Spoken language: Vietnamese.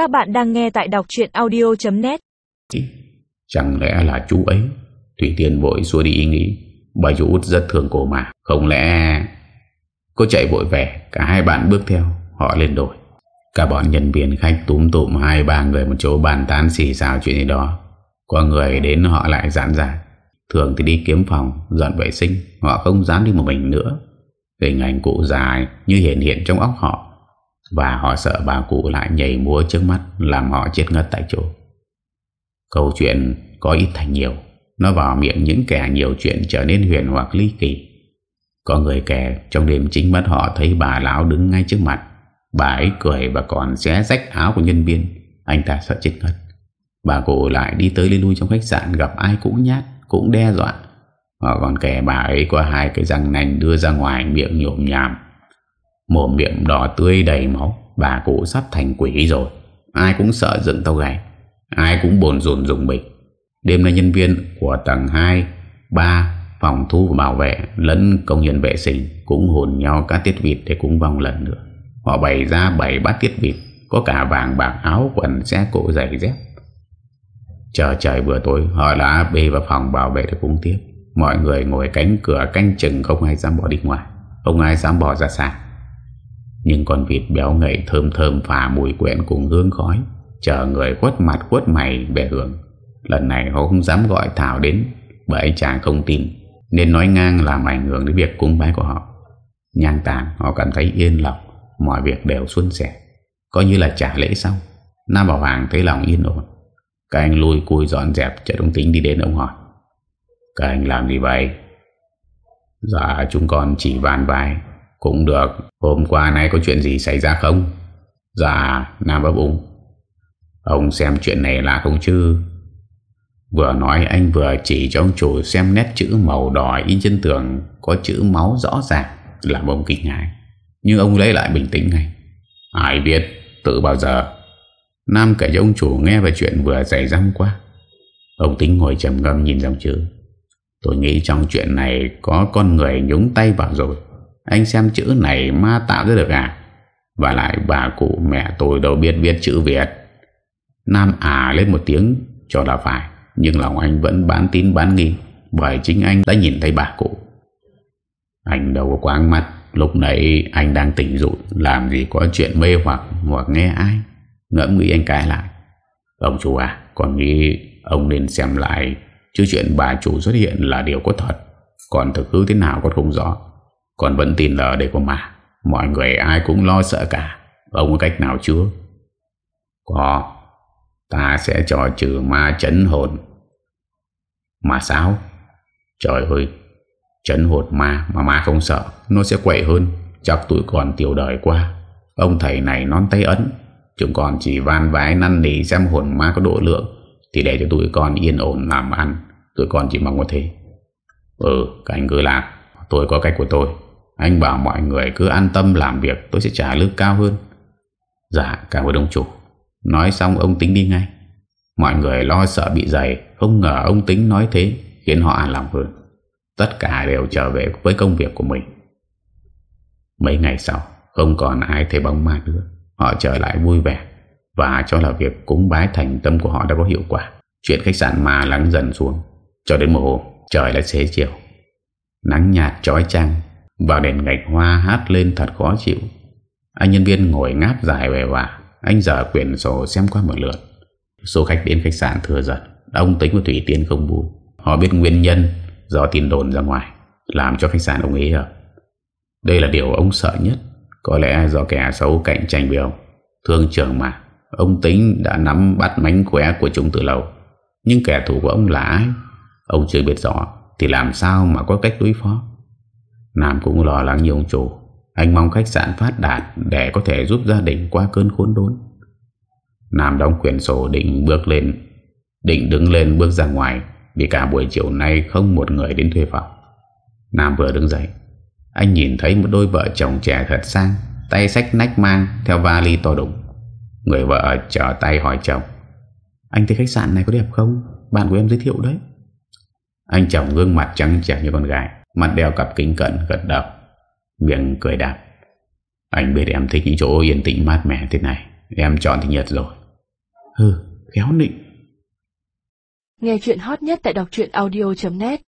Các bạn đang nghe tại đọc chuyện audio.net Chẳng lẽ là chú ấy? Thủy Tiên vội xua đi ý nghĩ. Bà chú út rất thương cô mà. Không lẽ Cô chạy vội về Cả hai bạn bước theo, Họ lên đổi Cả bọn nhân viên khách túm tụm hai, ba người một chỗ bàn tán xì xào chuyện gì đó. Có người đến họ lại giãn giả Thường thì đi kiếm phòng, Dọn vệ sinh. Họ không dám đi một mình nữa. Hình ảnh cụ dài như hiện hiện trong óc họ. Và họ sợ bà cụ lại nhảy múa trước mắt, Làm họ chết ngất tại chỗ. Câu chuyện có ít thành nhiều. Nó vào miệng những kẻ nhiều chuyện trở nên huyền hoặc ly kỳ. Có người kẻ trong đêm chính mắt họ thấy bà lão đứng ngay trước mặt. Bà ấy cười và còn xé rách áo của nhân viên. Anh ta sợ chết ngất. Bà cụ lại đi tới lên lui trong khách sạn Gặp ai cũng nhát, Cũng đe dọa. Họ còn kể bà ấy có hai cái răng nành đưa ra ngoài miệng nhộm nhàm Mồm miệng đỏ tươi đầy máu. Bà cụ sắp thành quỷ rồi. Ai cũng sợ dựng tàu gáy. Ai cũng bồn rồn dùng bịch. Đêm nay nhân viên của tầng 2 3 phòng thu và bảo vệ Lẫn công nhân vệ sinh Cũng hồn nhau các tiết vịt để cúng vong lần nữa. Họ bày ra bảy bát tiết vịt, Có cả vàng, bạc, áo, quần xe cổ giày dép. Chờ trời vừa tối, Họ đã bê vào phòng bảo vệ để cúng tiếp. Mọi người ngồi cánh cửa canh chừng, Không ai dám bỏ đi ngoài. Không ai dám bỏ ra xa. Nhưng con vịt béo ngậy thơm thơm Phả mùi quen cùng hương khói, Chờ người quất mặt quất mày về hưởng. Lần này họ không dám gọi Thảo đến, Bởi anh chàng không tin, Nên nói ngang làm ảnh hưởng đến việc cúng bái của họ. Nhang tàn, họ cảm thấy yên lòng, Mọi việc đều xuân sẻ. Coi như là trả lễ xong Nam Bảo Hoàng thấy lòng yên ổn. Các anh lui cùi dọn dẹp Chạy đông tính đi đến ông hỏi. Các anh làm gì vậy? Dạ chúng con chỉ bàn bài cũng được Hôm qua nay có chuyện gì xảy ra không Dạ Nam ấp ung Ông xem chuyện này là không chứ Vừa nói anh vừa chỉ cho ông chủ xem nét chữ màu đỏ in trên tường có chữ máu rõ ràng, làm ông kinh ngại. Nhưng ông lấy lại bình tĩnh ngay. Ai biết tự bao giờ Nam kể cho ông chủ nghe về chuyện vừa xảy ra hôm qua. Ông tính ngồi trầm ngâm nhìn dòng chữ. Tôi nghĩ trong chuyện này có con người nhúng tay vào rồi. Anh xem chữ này ma tạo ra được à? Và lại bà cụ mẹ tôi đâu biết viết chữ Việt. Nam à lên một tiếng, cho là phải. Nhưng lòng anh vẫn bán tín bán nghi, Bởi chính anh đã nhìn thấy bà cụ Anh đâu có quáng mắt, Lúc nãy anh đang tỉnh rụt Làm gì có chuyện mê hoặc Hoặc nghe ai Ngẫm nghĩ anh cãi lại Ông chủ à Còn nghĩ ông nên xem lại, Chứ chuyện bà chủ xuất hiện là điều có thật, Còn thực hư thế nào còn không rõ còn vẫn tin là đây có mà. Mọi người ai cũng lo sợ cả. Ông có cách nào chưa Có. Ta sẽ cho trừ ma chấn hồn. Mà sao Trời ơi. Chấn hồn ma mà ma không sợ, Nó sẽ quậy hơn. Chắc tụi còn tiểu đời qua Ông thầy này non tay ấn. Chúng còn chỉ van vái năn nỉ xem hồn ma có độ lượng. Thì để cho tụi con yên ổn làm ăn. Tụi con chỉ mong có thế. Ừ các anh cứ làm. Tôi có cách của tôi. Anh bảo mọi người cứ an tâm làm việc, Tôi sẽ trả lương cao hơn. Dạ cảm ơn ông chủ. Nói xong ông tính đi ngay. Mọi người lo sợ bị dày Không ngờ ông tính nói thế, Khiến họ an lòng hơn. Tất cả đều trở về với công việc của mình. Mấy ngày sau, Không còn ai thấy bóng ma nữa. Họ trở lại vui vẻ. Và cho là việc cúng bái thành tâm của họ đã có hiệu quả. Chuyện khách sạn ma lắng dần xuống. Cho đến một hôm Trời đã xế chiều. Nắng nhạt trói trăng vào đèn gạch hoa hát lên thật khó chịu. Anh nhân viên ngồi ngáp dài về và Anh dở quyển sổ xem qua một lượt. Số khách đến khách sạn thừa dần. Ông tính và Thủy Tiên không vui. Họ biết nguyên nhân do tin đồn ra ngoài, Làm cho khách sạn ông ấy hợp Đây là điều ông sợ nhất. Có lẽ do kẻ xấu cạnh tranh với ông. Thương trường mà. Ông tính đã nắm bắt mánh khóe của chúng từ lâu. Nhưng kẻ thù của ông là ai? Ông chưa biết rõ. Thì làm sao mà có cách đối phó? Nam cũng lo lắng như ông chủ. Anh mong khách sạn phát đạt Để có thể giúp gia đình qua cơn khốn đốn. Nam đóng quyển sổ định bước lên, Định đứng lên bước ra ngoài, Vì cả buổi chiều nay không một người đến thuê phòng. Nam vừa đứng dậy, Anh nhìn thấy một đôi vợ chồng trẻ thật sang, Tay sách nách mang Theo vali to đùng. Người vợ trở tay hỏi chồng, Anh thấy khách sạn này có đẹp không? Bạn của em giới thiệu đấy. Anh chồng gương mặt trắng trẻ như con gái. Mặt đeo cặp kính cận gật đầu. Miệng cười đạp Anh biết em thích những chỗ yên tĩnh mát mẻ thế này. Em chọn thì nhật rồi. Hừ khéo nịnh. Nghe chuyện hot nhất tại đọc truyện audio.net